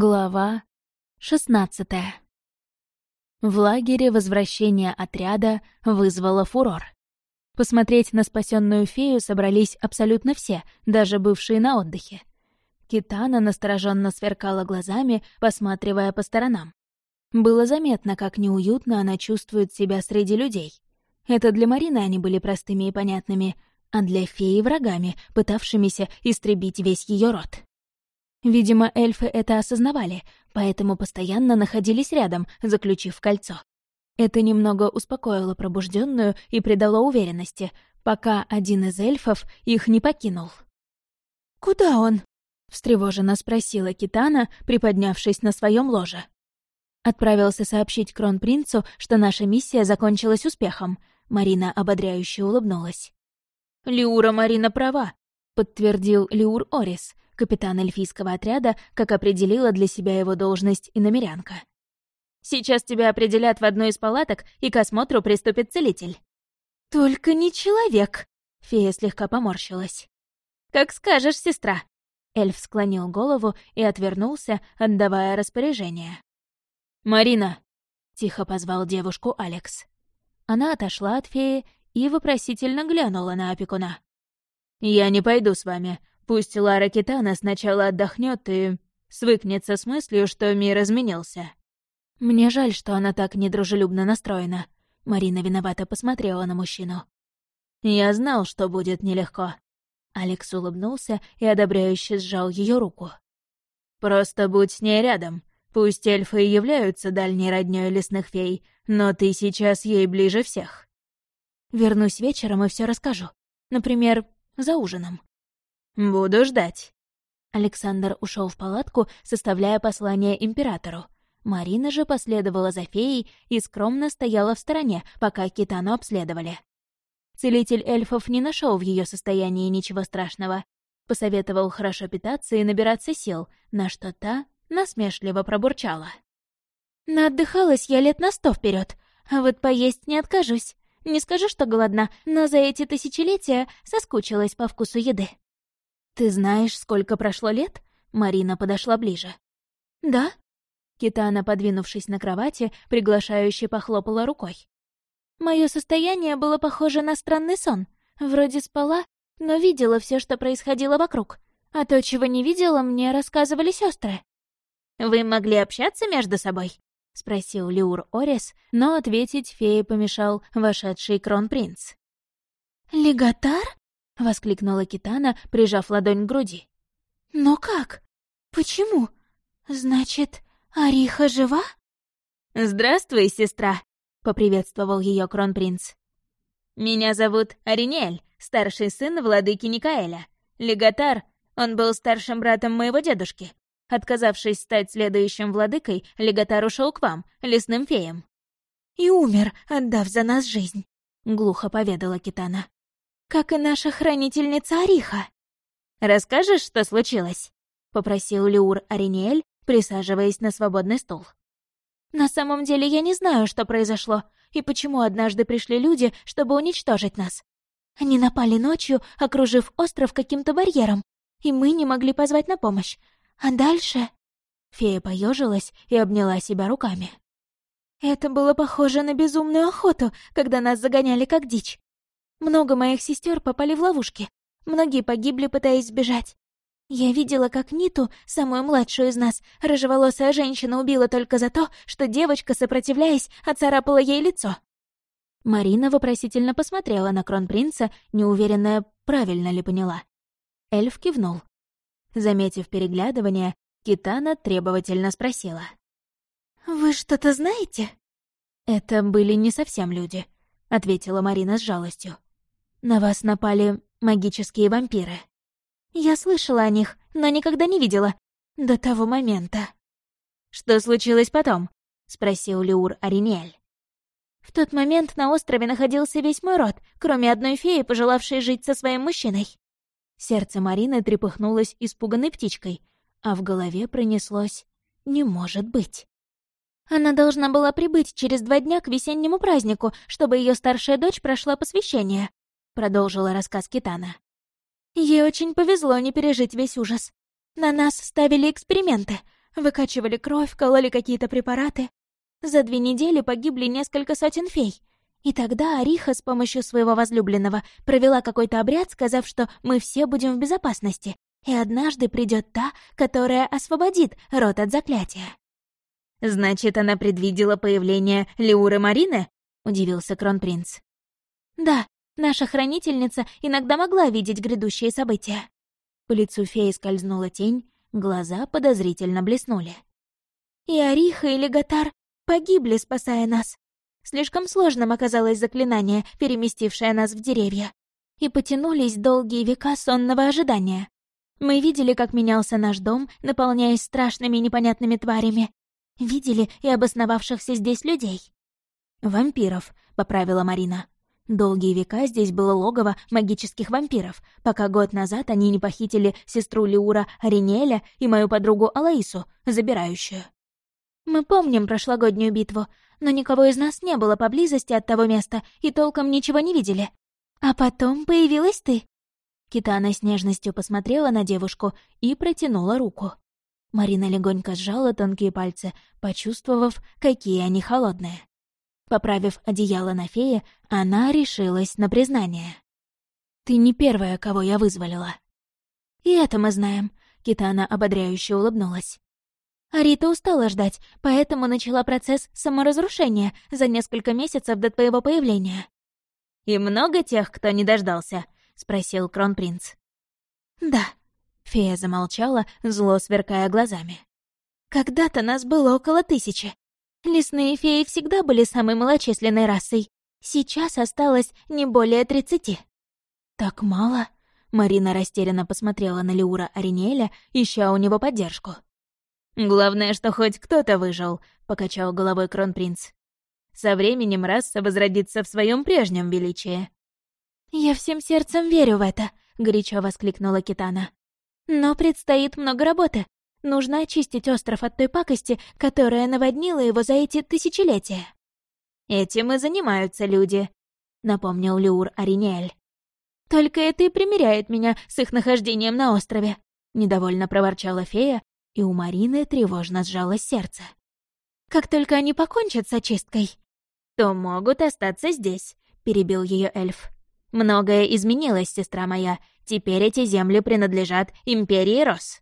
Глава шестнадцатая. В лагере возвращение отряда вызвало фурор. Посмотреть на спасенную фею собрались абсолютно все, даже бывшие на отдыхе. Китана настороженно сверкала глазами, посматривая по сторонам. Было заметно, как неуютно она чувствует себя среди людей. Это для Марины они были простыми и понятными, а для феи — врагами, пытавшимися истребить весь ее род. Видимо, эльфы это осознавали, поэтому постоянно находились рядом, заключив кольцо. Это немного успокоило пробужденную и придало уверенности, пока один из эльфов их не покинул. «Куда он?» — встревоженно спросила Китана, приподнявшись на своем ложе. Отправился сообщить кронпринцу, что наша миссия закончилась успехом. Марина ободряюще улыбнулась. «Лиура Марина права», — подтвердил Лиур Орис, капитан эльфийского отряда, как определила для себя его должность и намерянка. «Сейчас тебя определят в одну из палаток, и к осмотру приступит целитель». «Только не человек», — фея слегка поморщилась. «Как скажешь, сестра». Эльф склонил голову и отвернулся, отдавая распоряжение. «Марина!» — тихо позвал девушку Алекс. Она отошла от феи и вопросительно глянула на опекуна. «Я не пойду с вами. Пусть Лара Китана сначала отдохнет и свыкнется с мыслью, что мир изменился. Мне жаль, что она так недружелюбно настроена. Марина виновато посмотрела на мужчину. Я знал, что будет нелегко. Алекс улыбнулся и одобряюще сжал ее руку. «Просто будь с ней рядом. Пусть эльфы и являются дальней роднёй лесных фей, но ты сейчас ей ближе всех». «Вернусь вечером и все расскажу. Например, за ужином». «Буду ждать». Александр ушел в палатку, составляя послание императору. Марина же последовала за феей и скромно стояла в стороне, пока Китану обследовали. Целитель эльфов не нашел в ее состоянии ничего страшного. Посоветовал хорошо питаться и набираться сил, на что та насмешливо пробурчала. «Наотдыхалась я лет на сто вперед, а вот поесть не откажусь. Не скажу, что голодна, но за эти тысячелетия соскучилась по вкусу еды». «Ты знаешь, сколько прошло лет?» Марина подошла ближе. «Да?» Китана, подвинувшись на кровати, приглашающе похлопала рукой. Мое состояние было похоже на странный сон. Вроде спала, но видела все, что происходило вокруг. А то, чего не видела, мне рассказывали сестры. «Вы могли общаться между собой?» — спросил Лиур Орис, но ответить фее помешал вошедший кронпринц. «Легатар?» — воскликнула Китана, прижав ладонь к груди. «Но как? Почему? Значит, Ариха жива?» «Здравствуй, сестра!» — поприветствовал ее кронпринц. «Меня зовут Аринель, старший сын владыки Никаэля. Легатар, он был старшим братом моего дедушки. Отказавшись стать следующим владыкой, Легатар ушел к вам, лесным феям». «И умер, отдав за нас жизнь», — глухо поведала Китана как и наша хранительница Ариха. «Расскажешь, что случилось?» — попросил Люр Ариниэль, присаживаясь на свободный стул. «На самом деле я не знаю, что произошло, и почему однажды пришли люди, чтобы уничтожить нас. Они напали ночью, окружив остров каким-то барьером, и мы не могли позвать на помощь. А дальше...» Фея поежилась и обняла себя руками. «Это было похоже на безумную охоту, когда нас загоняли как дичь. Много моих сестер попали в ловушки. Многие погибли, пытаясь сбежать. Я видела, как Ниту, самую младшую из нас, рыжеволосая женщина убила только за то, что девочка, сопротивляясь, оцарапала ей лицо. Марина вопросительно посмотрела на кронпринца, неуверенная, правильно ли поняла. Эльф кивнул. Заметив переглядывание, Китана требовательно спросила. «Вы что-то знаете?» «Это были не совсем люди», — ответила Марина с жалостью. На вас напали магические вампиры. Я слышала о них, но никогда не видела. До того момента. «Что случилось потом?» — спросил Леур Аринель. В тот момент на острове находился весь мой род, кроме одной феи, пожелавшей жить со своим мужчиной. Сердце Марины трепыхнулось испуганной птичкой, а в голове пронеслось «не может быть». Она должна была прибыть через два дня к весеннему празднику, чтобы ее старшая дочь прошла посвящение продолжила рассказ Китана. Ей очень повезло не пережить весь ужас. На нас ставили эксперименты. Выкачивали кровь, кололи какие-то препараты. За две недели погибли несколько сотен фей. И тогда Ариха с помощью своего возлюбленного провела какой-то обряд, сказав, что мы все будем в безопасности, и однажды придет та, которая освободит рот от заклятия. «Значит, она предвидела появление Леуры Марины?» — удивился кронпринц. «Да, наша хранительница иногда могла видеть грядущие события». По лицу феи скользнула тень, глаза подозрительно блеснули. «И Ариха и Легатар погибли, спасая нас. Слишком сложным оказалось заклинание, переместившее нас в деревья. И потянулись долгие века сонного ожидания. Мы видели, как менялся наш дом, наполняясь страшными непонятными тварями. Видели и обосновавшихся здесь людей. «Вампиров», — поправила Марина. Долгие века здесь было логово магических вампиров, пока год назад они не похитили сестру Лиура Аринеля и мою подругу Алаису, забирающую. «Мы помним прошлогоднюю битву, но никого из нас не было поблизости от того места и толком ничего не видели. А потом появилась ты». Китана с нежностью посмотрела на девушку и протянула руку. Марина легонько сжала тонкие пальцы, почувствовав, какие они холодные. Поправив одеяло на фее, она решилась на признание. «Ты не первая, кого я вызволила». «И это мы знаем», — Китана ободряюще улыбнулась. Арита устала ждать, поэтому начала процесс саморазрушения за несколько месяцев до твоего появления. «И много тех, кто не дождался?» — спросил кронпринц. «Да», — фея замолчала, зло сверкая глазами. «Когда-то нас было около тысячи. Лесные феи всегда были самой малочисленной расой. Сейчас осталось не более тридцати». «Так мало?» — Марина растерянно посмотрела на Леура Аринеля, ища у него поддержку. «Главное, что хоть кто-то выжил», — покачал головой кронпринц. «Со временем раса возродится в своем прежнем величии». «Я всем сердцем верю в это», — горячо воскликнула Китана. «Но предстоит много работы. Нужно очистить остров от той пакости, которая наводнила его за эти тысячелетия». «Этим и занимаются люди», — напомнил Люр Аринель. «Только это и примеряет меня с их нахождением на острове», — недовольно проворчала фея, и у Марины тревожно сжалось сердце. «Как только они покончат с очисткой...» «То могут остаться здесь», — перебил ее эльф. «Многое изменилось, сестра моя. Теперь эти земли принадлежат Империи Рос».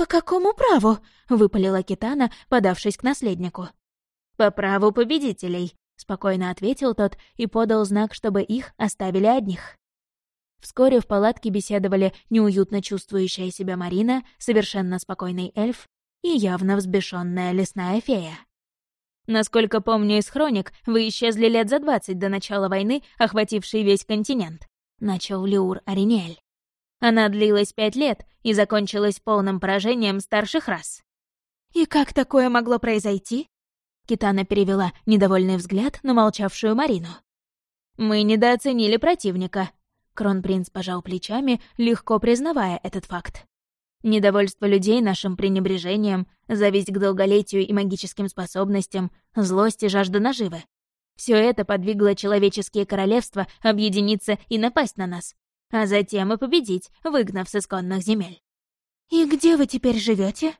«По какому праву?» — выпалила Китана, подавшись к наследнику. «По праву победителей», — спокойно ответил тот и подал знак, чтобы их оставили одних. Вскоре в палатке беседовали неуютно чувствующая себя Марина, совершенно спокойный эльф и явно взбешенная лесная фея. Насколько помню из хроник, вы исчезли лет за двадцать до начала войны, охватившей весь континент, начал Люр Аринель. Она длилась пять лет и закончилась полным поражением старших рас. «И как такое могло произойти?» Китана перевела недовольный взгляд на молчавшую Марину. «Мы недооценили противника», Кронпринц пожал плечами, легко признавая этот факт. Недовольство людей нашим пренебрежением, зависть к долголетию и магическим способностям, злость и жажда наживы. Все это подвигло человеческие королевства объединиться и напасть на нас, а затем и победить, выгнав с исконных земель. «И где вы теперь живете?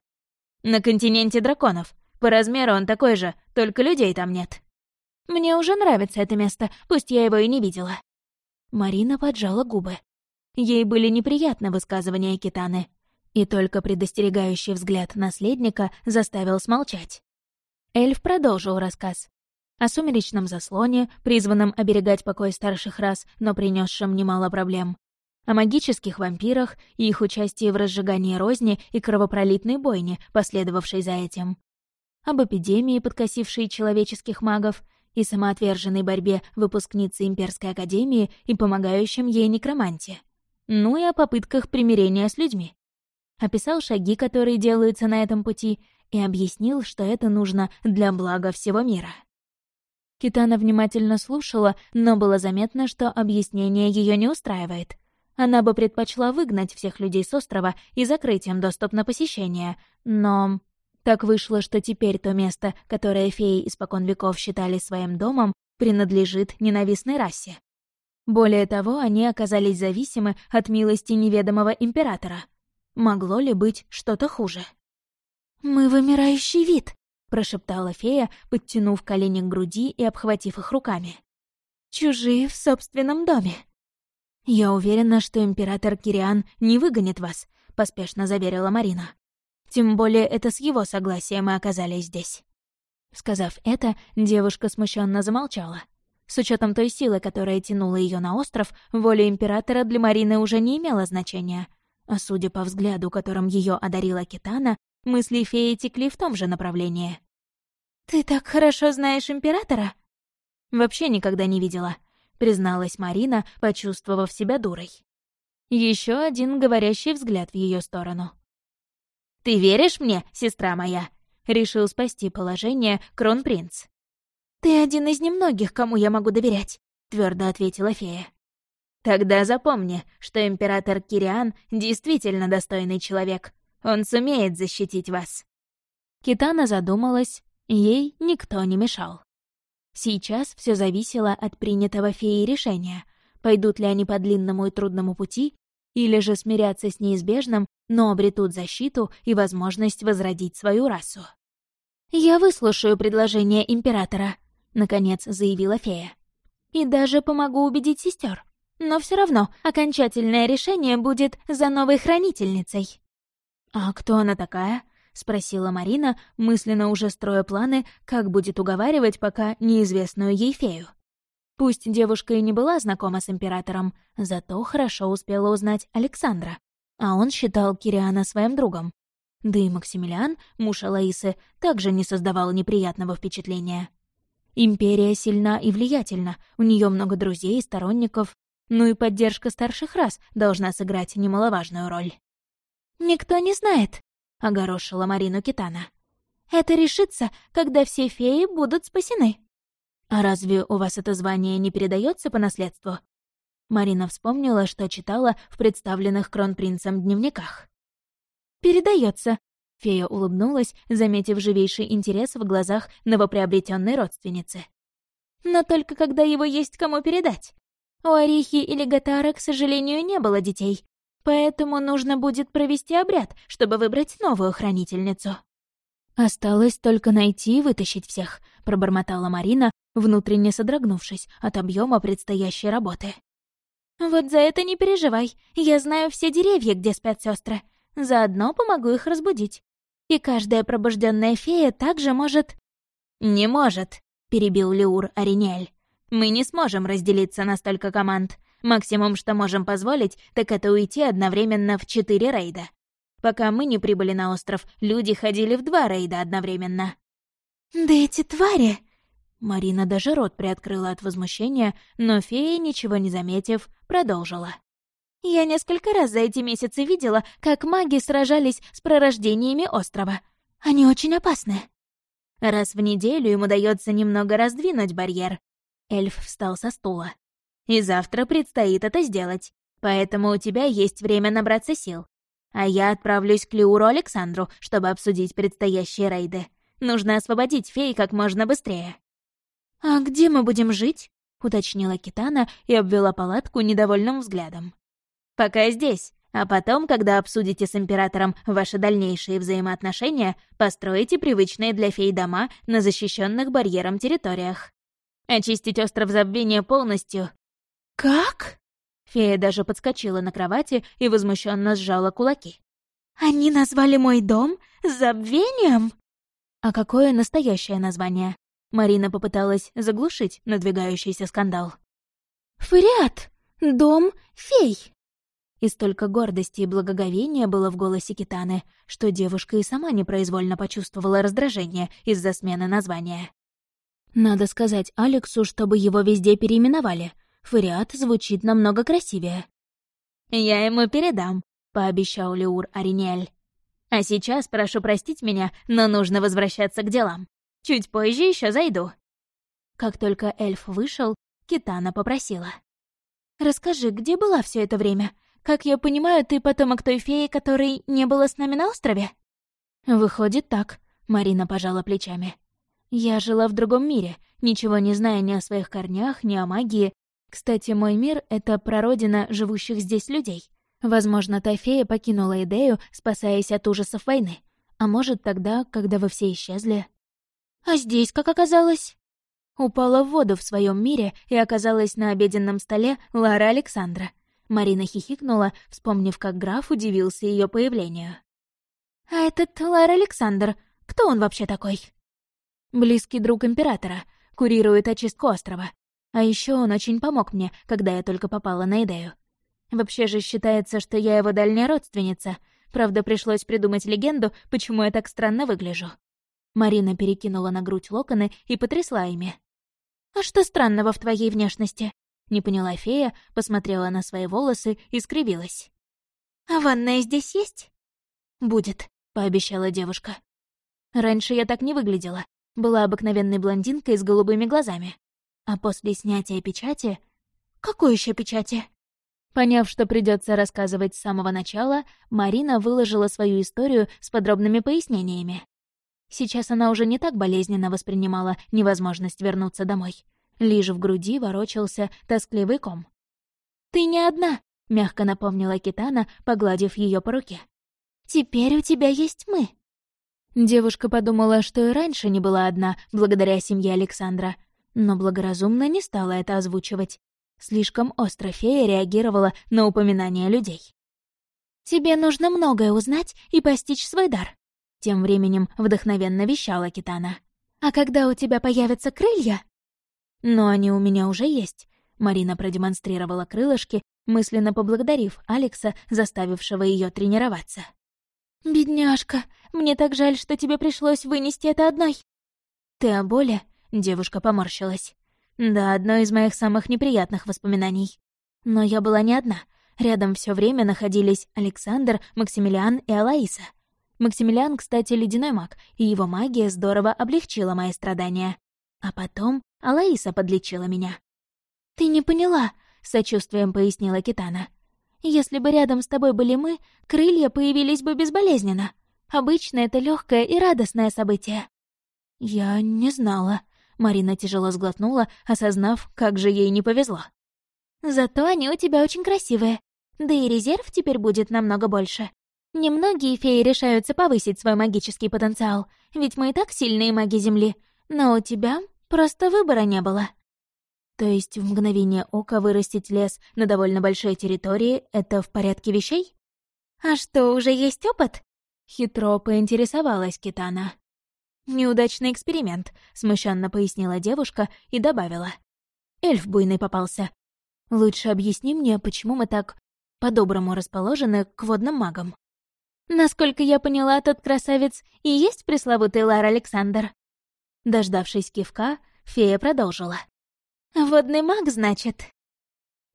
«На континенте драконов. По размеру он такой же, только людей там нет». «Мне уже нравится это место, пусть я его и не видела». Марина поджала губы. Ей были неприятны высказывания Китаны, и только предостерегающий взгляд наследника заставил смолчать. Эльф продолжил рассказ. О сумеречном заслоне, призванном оберегать покой старших рас, но принесшем немало проблем. О магических вампирах и их участии в разжигании розни и кровопролитной бойне, последовавшей за этим. Об эпидемии, подкосившей человеческих магов, и самоотверженной борьбе выпускницы Имперской Академии и помогающем ей некроманте. Ну и о попытках примирения с людьми. Описал шаги, которые делаются на этом пути, и объяснил, что это нужно для блага всего мира. Китана внимательно слушала, но было заметно, что объяснение ее не устраивает. Она бы предпочла выгнать всех людей с острова и закрыть им доступ на посещение, но... Так вышло, что теперь то место, которое феи испокон веков считали своим домом, принадлежит ненавистной расе. Более того, они оказались зависимы от милости неведомого императора. Могло ли быть что-то хуже? «Мы вымирающий вид», — прошептала фея, подтянув колени к груди и обхватив их руками. «Чужие в собственном доме». «Я уверена, что император Кириан не выгонит вас», — поспешно заверила Марина. «Тем более это с его согласия мы оказались здесь». Сказав это, девушка смущенно замолчала. С учетом той силы, которая тянула ее на остров, воля императора для Марины уже не имела значения. А судя по взгляду, которым ее одарила Китана, мысли феи текли в том же направлении. «Ты так хорошо знаешь императора?» «Вообще никогда не видела», — призналась Марина, почувствовав себя дурой. Еще один говорящий взгляд в ее сторону. «Ты веришь мне, сестра моя?» — решил спасти положение кронпринц. «Ты один из немногих, кому я могу доверять», — твердо ответила фея. «Тогда запомни, что император Кириан действительно достойный человек. Он сумеет защитить вас». Китана задумалась, ей никто не мешал. Сейчас все зависело от принятого феей решения, пойдут ли они по длинному и трудному пути, или же смирятся с неизбежным, но обретут защиту и возможность возродить свою расу. «Я выслушаю предложение императора», — наконец заявила фея. «И даже помогу убедить сестер. Но все равно окончательное решение будет за новой хранительницей». «А кто она такая?» — спросила Марина, мысленно уже строя планы, как будет уговаривать пока неизвестную ей фею. Пусть девушка и не была знакома с императором, зато хорошо успела узнать Александра, а он считал Кириана своим другом. Да и Максимилиан, муж Алаисы, также не создавал неприятного впечатления. Империя сильна и влиятельна, у нее много друзей и сторонников, ну и поддержка старших рас должна сыграть немаловажную роль. «Никто не знает», — огорошила Марину Китана. «Это решится, когда все феи будут спасены». «А разве у вас это звание не передается по наследству?» Марина вспомнила, что читала в представленных кронпринцем дневниках. Передается, Фея улыбнулась, заметив живейший интерес в глазах новоприобретенной родственницы. «Но только когда его есть кому передать. У Орехи или Гатара, к сожалению, не было детей, поэтому нужно будет провести обряд, чтобы выбрать новую хранительницу». «Осталось только найти и вытащить всех», — пробормотала Марина, внутренне содрогнувшись от объема предстоящей работы. «Вот за это не переживай, я знаю все деревья, где спят сестры. Заодно помогу их разбудить. И каждая пробужденная фея также может...» «Не может», — перебил Леур Аринель. «Мы не сможем разделиться на столько команд. Максимум, что можем позволить, так это уйти одновременно в четыре рейда. Пока мы не прибыли на остров, люди ходили в два рейда одновременно». «Да эти твари!» Марина даже рот приоткрыла от возмущения, но фея, ничего не заметив, продолжила. Я несколько раз за эти месяцы видела, как маги сражались с пророждениями острова. Они очень опасны. Раз в неделю им удается немного раздвинуть барьер. Эльф встал со стула. И завтра предстоит это сделать. Поэтому у тебя есть время набраться сил. А я отправлюсь к Леуру Александру, чтобы обсудить предстоящие рейды. Нужно освободить фей как можно быстрее. «А где мы будем жить?» — уточнила Китана и обвела палатку недовольным взглядом. Пока здесь, а потом, когда обсудите с Императором ваши дальнейшие взаимоотношения, построите привычные для фей дома на защищенных барьером территориях. Очистить остров забвения полностью. «Как?» Фея даже подскочила на кровати и возмущенно сжала кулаки. «Они назвали мой дом забвением?» «А какое настоящее название?» Марина попыталась заглушить надвигающийся скандал. «Фариат! Дом фей!» И столько гордости и благоговения было в голосе Китаны, что девушка и сама непроизвольно почувствовала раздражение из-за смены названия. Надо сказать Алексу, чтобы его везде переименовали. Фариат звучит намного красивее. «Я ему передам», — пообещал Леур Аринель. «А сейчас прошу простить меня, но нужно возвращаться к делам. Чуть позже еще зайду». Как только эльф вышел, Китана попросила. «Расскажи, где была все это время? Как я понимаю, ты потомок той феи, которой не было с нами на острове?» «Выходит так», — Марина пожала плечами. «Я жила в другом мире, ничего не зная ни о своих корнях, ни о магии. Кстати, мой мир — это прародина живущих здесь людей. Возможно, та фея покинула идею, спасаясь от ужасов войны. А может, тогда, когда вы все исчезли? А здесь как оказалось? Упала в воду в своем мире и оказалась на обеденном столе Лара Александра. Марина хихикнула, вспомнив, как граф удивился ее появлению. «А этот Лар Александр, кто он вообще такой?» «Близкий друг императора, курирует очистку острова. А еще он очень помог мне, когда я только попала на идею. Вообще же считается, что я его дальняя родственница. Правда, пришлось придумать легенду, почему я так странно выгляжу. Марина перекинула на грудь локоны и потрясла ими. «А что странного в твоей внешности?» Не поняла фея, посмотрела на свои волосы и скривилась. «А ванная здесь есть?» «Будет», — пообещала девушка. Раньше я так не выглядела. Была обыкновенной блондинкой с голубыми глазами. А после снятия печати... «Какой еще печати?» Поняв, что придется рассказывать с самого начала, Марина выложила свою историю с подробными пояснениями. Сейчас она уже не так болезненно воспринимала невозможность вернуться домой. Лишь в груди ворочался тоскливый ком. «Ты не одна», — мягко напомнила Китана, погладив ее по руке. «Теперь у тебя есть мы». Девушка подумала, что и раньше не была одна, благодаря семье Александра, но благоразумно не стала это озвучивать. Слишком остро фея реагировала на упоминания людей. «Тебе нужно многое узнать и постичь свой дар», тем временем вдохновенно вещала Китана. «А когда у тебя появятся крылья?» «Но они у меня уже есть», — Марина продемонстрировала крылышки, мысленно поблагодарив Алекса, заставившего ее тренироваться. «Бедняжка, мне так жаль, что тебе пришлось вынести это одной». «Ты о боли?» — девушка поморщилась. «Да, одно из моих самых неприятных воспоминаний. Но я была не одна. Рядом все время находились Александр, Максимилиан и Алаиса. Максимилиан, кстати, ледяной маг, и его магия здорово облегчила мои страдания. А потом Алаиса подлечила меня. «Ты не поняла», — сочувствием пояснила Китана. «Если бы рядом с тобой были мы, крылья появились бы безболезненно. Обычно это легкое и радостное событие». «Я не знала», — Марина тяжело сглотнула, осознав, как же ей не повезло. «Зато они у тебя очень красивые. Да и резерв теперь будет намного больше. Немногие феи решаются повысить свой магический потенциал, ведь мы и так сильные маги Земли, но у тебя просто выбора не было. То есть в мгновение ока вырастить лес на довольно большой территории — это в порядке вещей? А что, уже есть опыт? Хитро поинтересовалась Китана. «Неудачный эксперимент», — смущенно пояснила девушка и добавила. «Эльф буйный попался. Лучше объясни мне, почему мы так по-доброму расположены к водным магам». Насколько я поняла, тот красавец и есть пресловутый Лар Александр. Дождавшись кивка, фея продолжила. «Водный маг, значит?»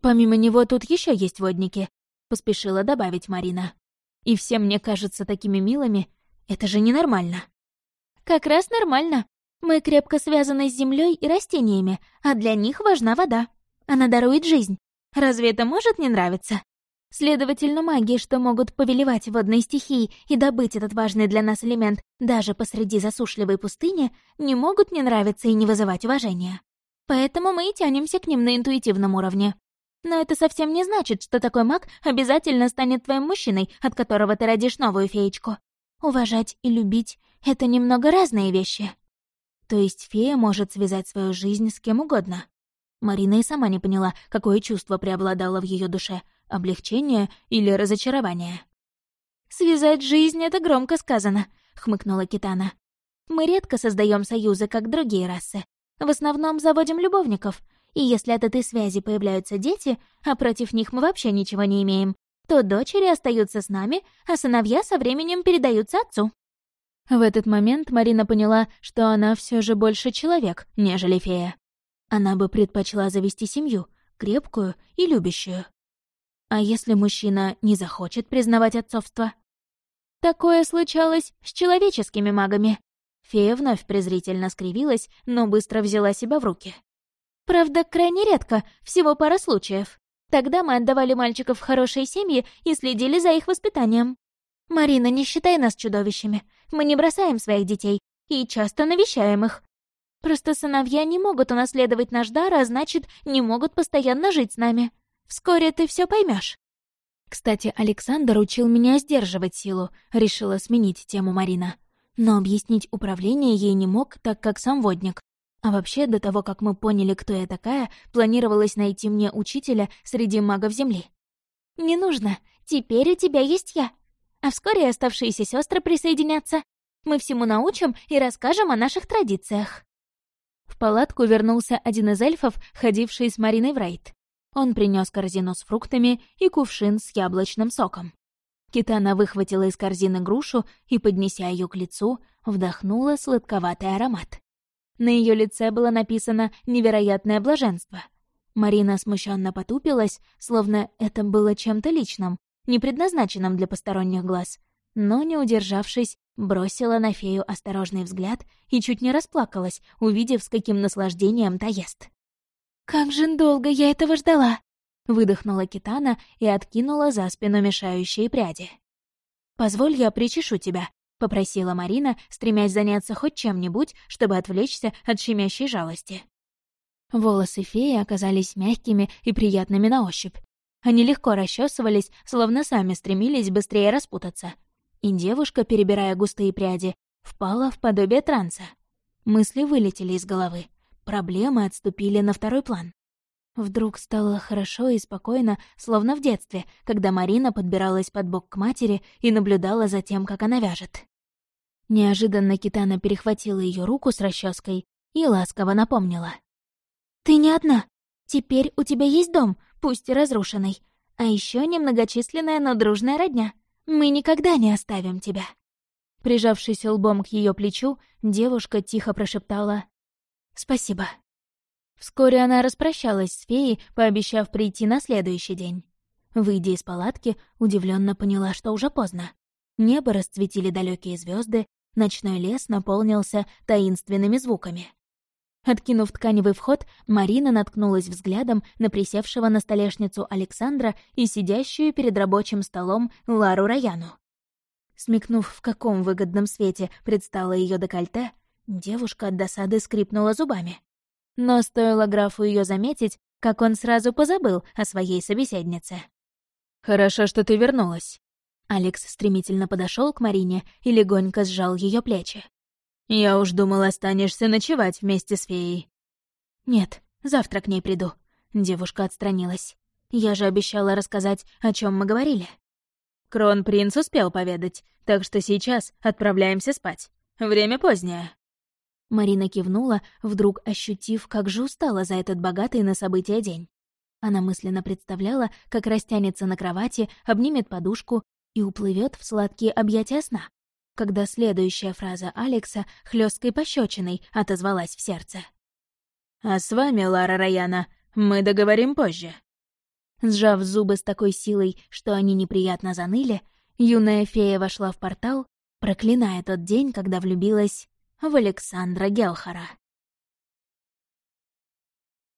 «Помимо него тут еще есть водники», — поспешила добавить Марина. «И все мне кажутся такими милыми. Это же ненормально». «Как раз нормально. Мы крепко связаны с землей и растениями, а для них важна вода. Она дарует жизнь. Разве это может не нравиться?» Следовательно, маги, что могут повелевать водной стихией и добыть этот важный для нас элемент даже посреди засушливой пустыни, не могут не нравиться и не вызывать уважения. Поэтому мы и тянемся к ним на интуитивном уровне. Но это совсем не значит, что такой маг обязательно станет твоим мужчиной, от которого ты родишь новую феечку. Уважать и любить — это немного разные вещи. То есть фея может связать свою жизнь с кем угодно. Марина и сама не поняла, какое чувство преобладало в ее душе — Облегчение или разочарование? «Связать жизнь — это громко сказано», — хмыкнула Китана. «Мы редко создаем союзы, как другие расы. В основном заводим любовников, и если от этой связи появляются дети, а против них мы вообще ничего не имеем, то дочери остаются с нами, а сыновья со временем передаются отцу». В этот момент Марина поняла, что она все же больше человек, нежели фея. Она бы предпочла завести семью, крепкую и любящую. А если мужчина не захочет признавать отцовство? Такое случалось с человеческими магами. Фея вновь презрительно скривилась, но быстро взяла себя в руки. Правда, крайне редко, всего пара случаев. Тогда мы отдавали мальчиков в хорошие семьи и следили за их воспитанием. Марина, не считай нас чудовищами. Мы не бросаем своих детей и часто навещаем их. Просто сыновья не могут унаследовать наш дар, а значит, не могут постоянно жить с нами. Вскоре ты все поймешь. Кстати, Александр учил меня сдерживать силу, решила сменить тему Марина. Но объяснить управление ей не мог, так как сам водник. А вообще, до того, как мы поняли, кто я такая, планировалось найти мне учителя среди магов Земли. «Не нужно. Теперь у тебя есть я. А вскоре оставшиеся сестры присоединятся. Мы всему научим и расскажем о наших традициях». В палатку вернулся один из эльфов, ходивший с Мариной в рейд. Он принес корзину с фруктами и кувшин с яблочным соком. Китана выхватила из корзины грушу и, поднеся ее к лицу, вдохнула сладковатый аромат. На ее лице было написано «невероятное блаженство». Марина смущенно потупилась, словно это было чем-то личным, не предназначенным для посторонних глаз, но, не удержавшись, бросила на фею осторожный взгляд и чуть не расплакалась, увидев, с каким наслаждением та ест. «Как же долго я этого ждала!» — выдохнула Китана и откинула за спину мешающие пряди. «Позволь, я причешу тебя», — попросила Марина, стремясь заняться хоть чем-нибудь, чтобы отвлечься от щемящей жалости. Волосы феи оказались мягкими и приятными на ощупь. Они легко расчесывались, словно сами стремились быстрее распутаться. И девушка, перебирая густые пряди, впала в подобие транса. Мысли вылетели из головы. Проблемы отступили на второй план. Вдруг стало хорошо и спокойно, словно в детстве, когда Марина подбиралась под бок к матери и наблюдала за тем, как она вяжет. Неожиданно Китана перехватила ее руку с расческой и ласково напомнила. «Ты не одна. Теперь у тебя есть дом, пусть и разрушенный. А еще немногочисленная, но дружная родня. Мы никогда не оставим тебя». Прижавшись лбом к ее плечу, девушка тихо прошептала «Спасибо». Вскоре она распрощалась с феей, пообещав прийти на следующий день. Выйдя из палатки, удивленно поняла, что уже поздно. Небо расцветили далекие звезды, ночной лес наполнился таинственными звуками. Откинув тканевый вход, Марина наткнулась взглядом на присевшего на столешницу Александра и сидящую перед рабочим столом Лару Раяну. Смекнув, в каком выгодном свете предстало ее декольте, девушка от досады скрипнула зубами. Но стоило графу ее заметить, как он сразу позабыл о своей собеседнице. «Хорошо, что ты вернулась». Алекс стремительно подошел к Марине и легонько сжал ее плечи. «Я уж думал, останешься ночевать вместе с феей». «Нет, завтра к ней приду», — девушка отстранилась. «Я же обещала рассказать, о чем мы говорили». «Кронпринц успел поведать, так что сейчас отправляемся спать. Время позднее». Марина кивнула, вдруг ощутив, как же устала за этот богатый на события день. Она мысленно представляла, как растянется на кровати, обнимет подушку и уплывет в сладкие объятия сна, когда следующая фраза Алекса хлесткой пощечиной отозвалась в сердце. «А с вами, Лара Раяна, мы договорим позже». Сжав зубы с такой силой, что они неприятно заныли, юная фея вошла в портал, проклиная тот день, когда влюбилась в Александра Гелхара.